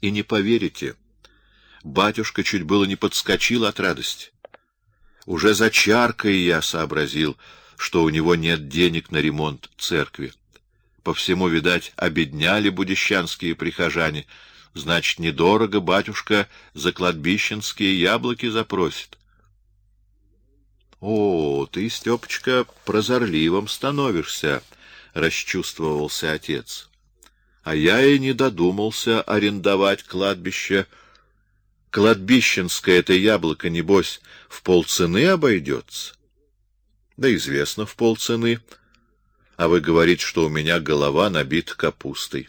И не поверите, батюшка чуть было не подскочил от радости. Уже за чаркой я сообразил, что у него нет денег на ремонт церкви. По всему, видать, обедняли будищанские прихожане. Значит, недорого батюшка за кладбищенские яблоки запросит. О, ты, Стёпочка, прозорливым становишься, расчувствовался отец. А я и не додумался арендовать кладбище. Кладбищенское это яблоко небось в полцены обойдется. Да известно в полцены. А вы говорите, что у меня голова набита капустой.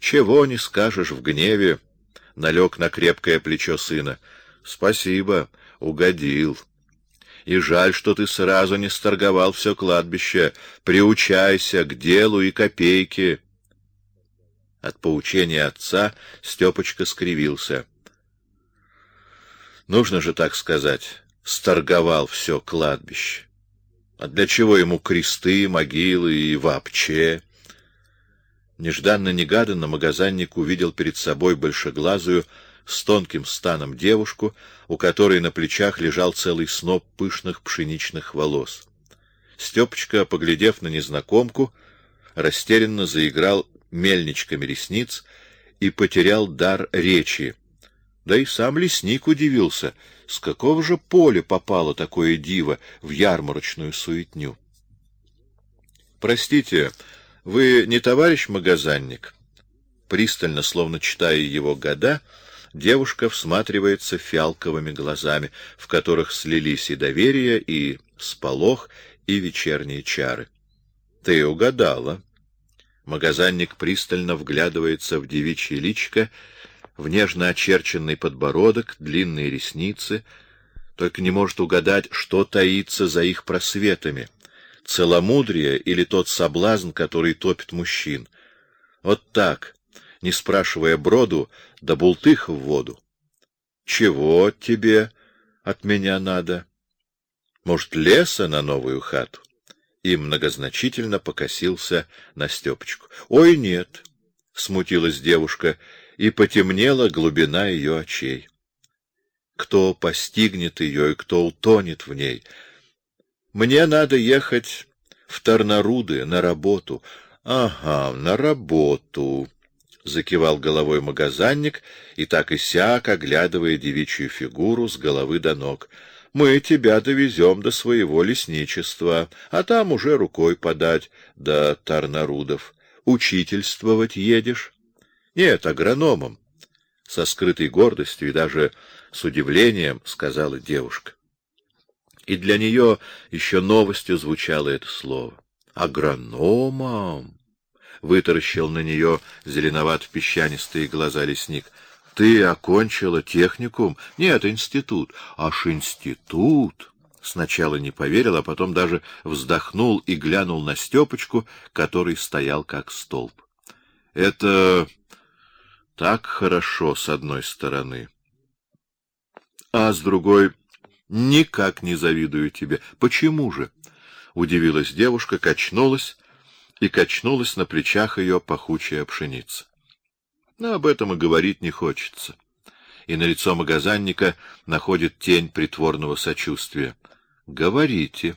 Чего не скажешь в гневе, налег на крепкое плечо сына. Спасибо, угодил. И жаль, что ты сразу не сторговал все кладбище. Приучайся к делу и копейке. От поучения отца Стёпочка скривился. Нужно же так сказать, сторговал все кладбище. А для чего ему кресты, могилы и вообще? Нежданно-негаданно магазинник увидел перед собой большеглазую с тонким станом девушку, у которой на плечах лежал целый сноп пышных пшеничных волос. Стёпочка, поглядев на незнакомку, растерянно заиграл мельничками ресниц и потерял дар речи. Да и сам лесник удивился, с какого же поля попало такое диво в ярмарочную суетню. Простите, вы не товарищ магазинник? Пристально, словно читая его года, девушка всматривается фиалковыми глазами, в которых слились и доверие, и сполох, и вечерние чары. Ты угадала. Магазинник пристально вглядывается в девичье личико, в нежно очерченный подбородок, длинные ресницы, только не может угадать, что таится за их просветами: целомудрие или тот соблазн, который топит мужчин. Вот так, не спрашивая броду, да бултых в воду. Чего тебе от меня надо? Может, леса на новую хату? И многозначительно покосился на Стёпочку. Ой, нет, смутилась девушка, и потемнела глубина ее очей. Кто постигнет ее и кто утонет в ней? Мне надо ехать в Тарнаруды на работу. Ага, на работу закивал головой магазинник и так и сяк, оглядывая девичью фигуру с головы до ног. Мы тебя довезем до своего лесничества, а там уже рукой подать до Тарнарудов. Учительствовать едешь? Нет, агрономом. Со скрытой гордостью и даже с удивлением сказала девушка. И для нее еще новостью звучало это слово. Агрономом вытаращил на нее зеленовато-песчанистые глаза лесник. Ты окончила техникум? Нет, институт. Аж институт. Сначала не поверил, а потом даже вздохнул и глянул на Стёпочку, который стоял как столб. Это так хорошо с одной стороны, а с другой никак не завидую тебе. Почему же? удивилась девушка, качнулась и качнулась на плечах ее пахучая пшеница. Но об этом и говорить не хочется. И на лицо магазинника находит тень притворного сочувствия. Говорите,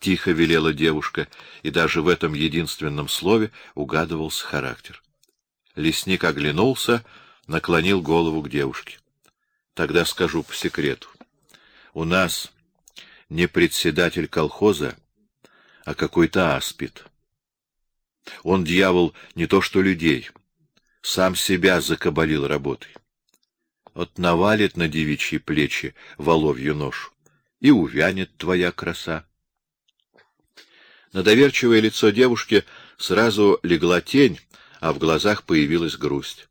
тихо велела девушка, и даже в этом единственном слове угадывался характер. Лесник оглянулся, наклонил голову к девушке. Тогда скажу по секрету. У нас не председатель колхоза, а какой-то аспид. Он дьявол не то что людей, сам себя закабалил работой. Вот навалит на девичьи плечи воловью нож, и увянет твоя краса. На доверчивое лицо девушки сразу легла тень, а в глазах появилась грусть.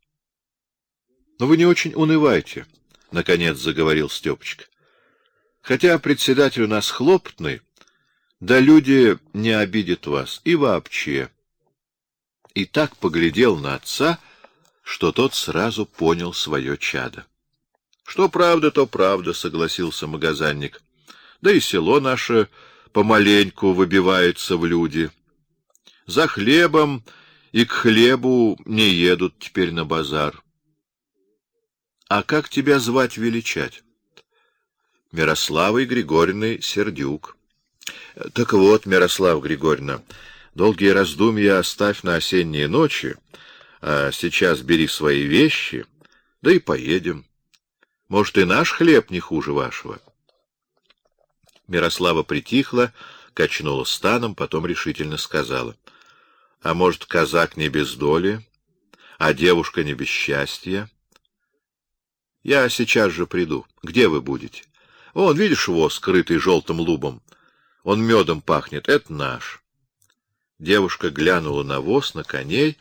Но вы не очень унывайте, наконец заговорил Стёпочка. Хотя председатель у нас хлопотный, да люди не обидят вас и вообще и так поглядел на отца, что тот сразу понял свое чадо. Что правда, то правда, согласился магазинник. Да и село наше помаленьку выбивается в люди. За хлебом и к хлебу не едут теперь на базар. А как тебя звать величать? Мирославой Григорьевной Сердюк. Так вот, Мирослав Григорьевна, долгие раздумья оставь на осенние ночи, а сейчас бери свои вещи, да и поедем. Может, и наш хлеб не хуже вашего. Мирослава притихла, качнула станом, потом решительно сказала. — А может, казак не без доли, а девушка не без счастья? — Я сейчас же приду. Где вы будете? — Вон, видишь воз, скрытый желтым лубом? Он медом пахнет. Это наш. Девушка глянула на воз, на коней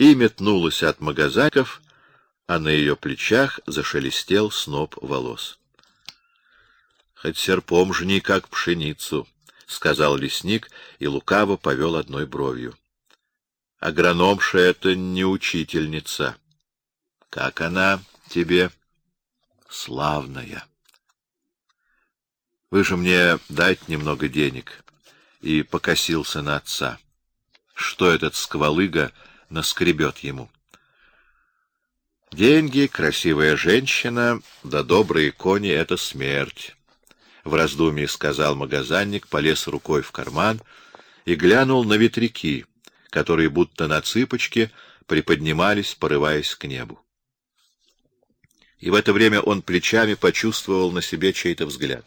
и метнулась от магазаков, а на ее плечах зашелестел сноп волос. — Хоть серпом жни, как пшеницу, — сказал лесник и лукаво повел одной бровью. — Агрономша — это не учительница. — Как она тебе? — Славная. — Вы же мне дать немного денег. И покосился на отца. Что этот сквалыга наскребет ему? — Деньги, красивая женщина, да добрые кони — это смерть. — в раздумье сказал магазинник, полез рукой в карман и глянул на ветряки, которые будто на цыпочке приподнимались, порываясь к небу. И в это время он плечами почувствовал на себе чей-то взгляд.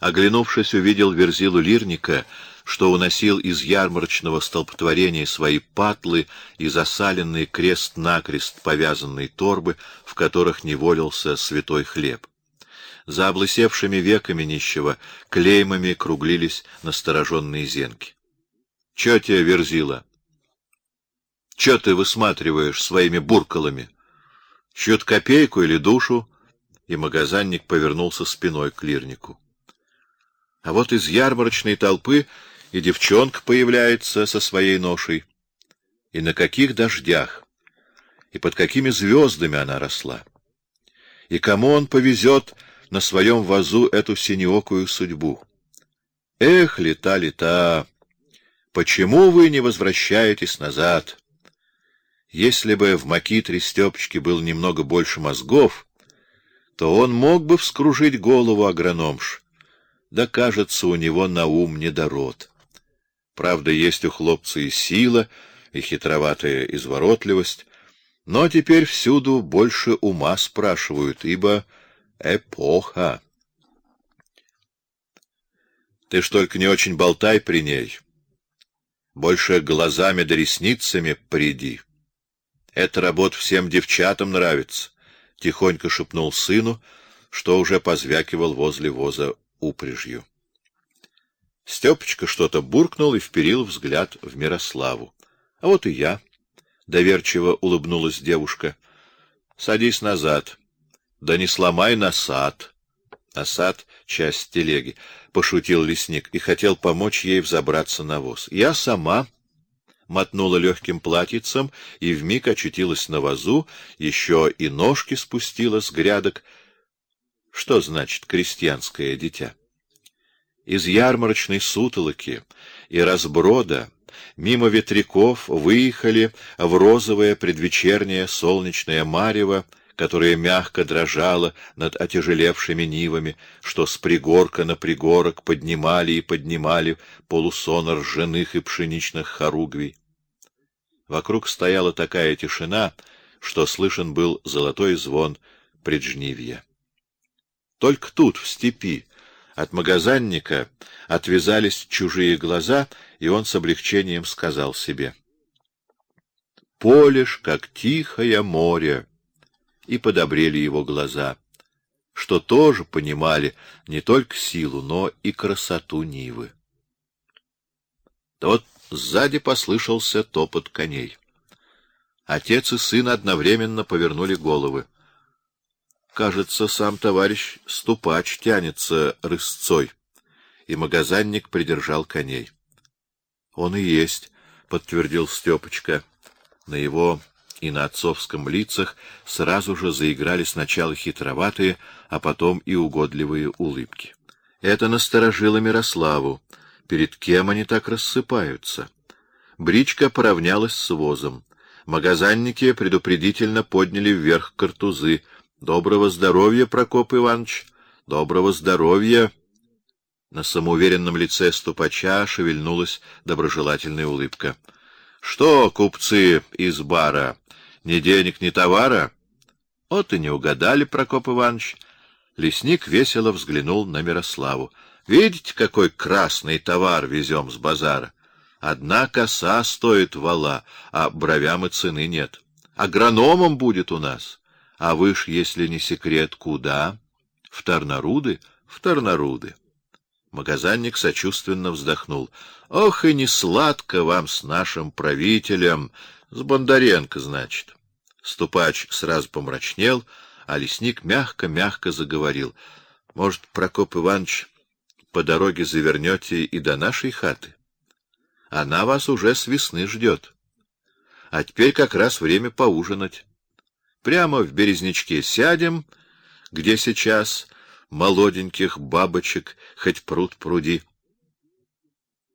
Оглянувшись, увидел верзилу лирника, что уносил из ярмарочного столпотворения свои патлы и засаленный крест-накрест повязанные торбы, в которых неволился святой хлеб. За облысевшими веками нищего клеймами круглились настороженные зенки. — Че тебе, верзила? — Че ты высматриваешь своими буркалами? Чью-то копейку или душу? И магазинник повернулся спиной к лирнику. А вот из ярмарочной толпы и девчонка появляется со своей ношей. И на каких дождях, и под какими звездами она росла. И кому он повезет на своем вазу эту синеокую судьбу. Эх, лета, лета, почему вы не возвращаетесь назад? Если бы в Макитре Степочке был немного больше мозгов, то он мог бы вскружить голову агрономш. Да, кажется, у него на ум недород. Правда, есть у хлопца и сила, и хитроватая изворотливость, но теперь всюду больше ума спрашивают, ибо Эпоха. Ты ж только не очень болтай при ней. Больше глазами да ресницами приди. Эта работа всем девчатам нравится, — тихонько шепнул сыну, что уже позвякивал возле воза упряжью. Степочка что-то буркнул и вперил взгляд в Мирославу. — А вот и я, — доверчиво улыбнулась девушка. — Садись назад. — да не сломай насад. Насад — часть телеги, — пошутил лесник и хотел помочь ей взобраться на воз. Я сама мотнула легким платьицем и вмиг очутилась на вазу, еще и ножки спустила с грядок. Что значит крестьянское дитя? Из ярмарочной сутолоки и разброда мимо ветряков выехали в розовое предвечернее солнечное марево которая мягко дрожала над отяжелевшими нивами, что с пригорка на пригорок поднимали и поднимали полусон ржаных и пшеничных хоругвий. Вокруг стояла такая тишина, что слышен был золотой звон преджнивья. Только тут, в степи, от магазинника отвязались чужие глаза, и он с облегчением сказал себе. «Поле ж, как тихое море!» и подобрели его глаза, что тоже понимали не только силу, но и красоту Нивы. Тот сзади послышался топот коней. Отец и сын одновременно повернули головы. Кажется, сам товарищ ступач тянется рысцой, и магазинник придержал коней. — Он и есть, — подтвердил Степочка. На его и на отцовском лицах сразу же заиграли сначала хитроватые, а потом и угодливые улыбки. Это насторожило Мирославу. Перед кем они так рассыпаются? Бричка поравнялась с возом. Магазинники предупредительно подняли вверх картузы, Доброго здоровья, Прокоп Иванович, доброго здоровья. На самоуверенном лице ступача шевельнулась доброжелательная улыбка. — Что, купцы из бара, ни денег, ни товара? — Вот и не угадали, Прокоп Иванович. Лесник весело взглянул на Мирославу. — Видите, какой красный товар везем с базара? Одна коса стоит вала, а бровям и цены нет. Агрономом будет у нас. А вы ж, если не секрет, куда? В Тарнаруды? В Тарнаруды. Магазинник сочувственно вздохнул. Ох, и не сладко вам с нашим правителем, с Бондаренко, значит. Ступач сразу помрачнел, а лесник мягко-мягко заговорил. Может, Прокоп Иванович, по дороге завернете и до нашей хаты? Она вас уже с весны ждет. А теперь как раз время поужинать. Прямо в березничке сядем, где сейчас молоденьких бабочек хоть пруд пруди.